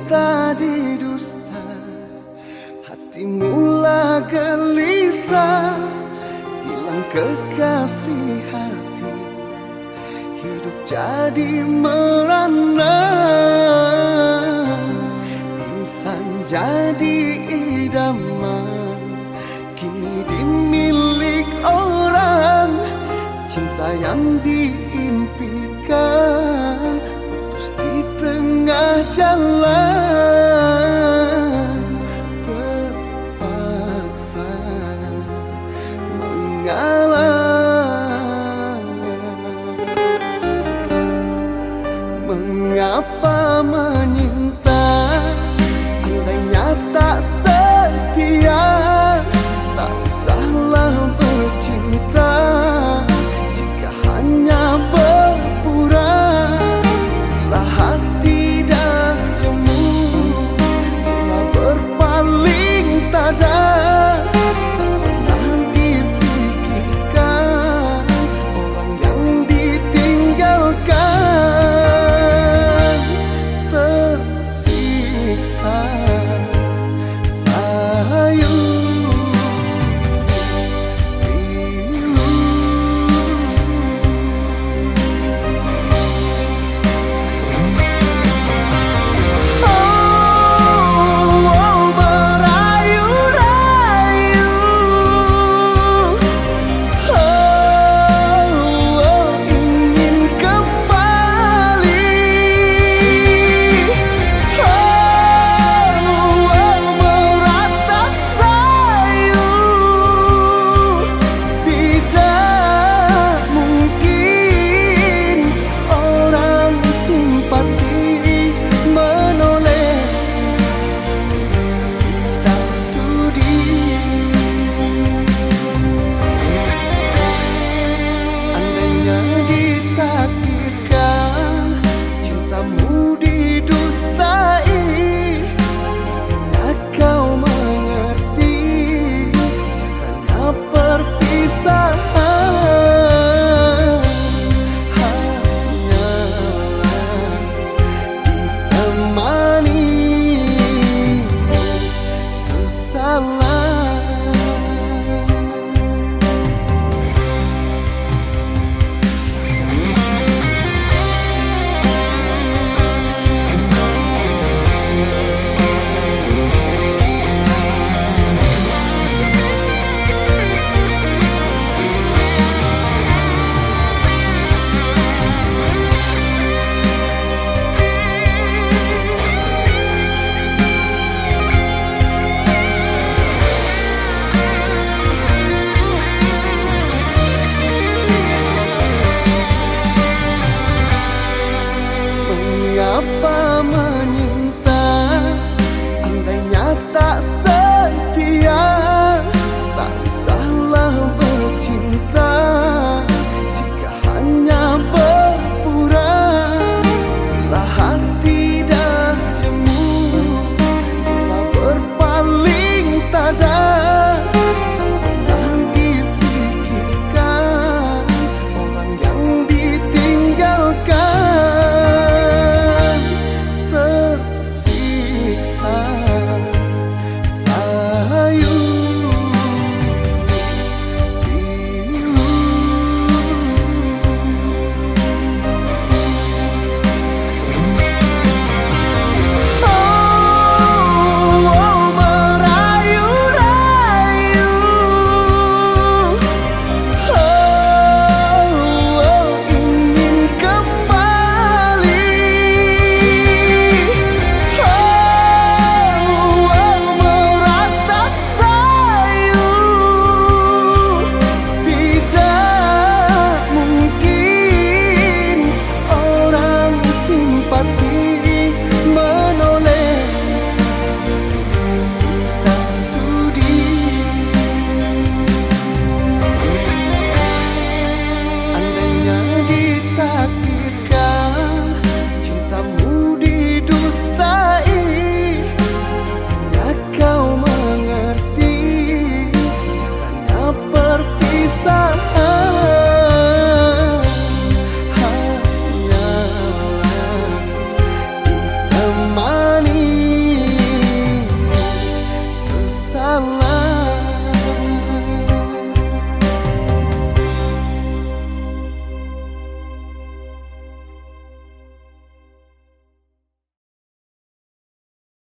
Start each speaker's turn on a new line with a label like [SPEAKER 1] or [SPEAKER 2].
[SPEAKER 1] cinta didusta Hati mula gelisah Hilang kekasih hati Hidup jadi merana. Insan jadi idaman Kini dimilik orang Cinta yang diimpikan jalan terpaksa mengalah. Mengapa menyinta andainya tak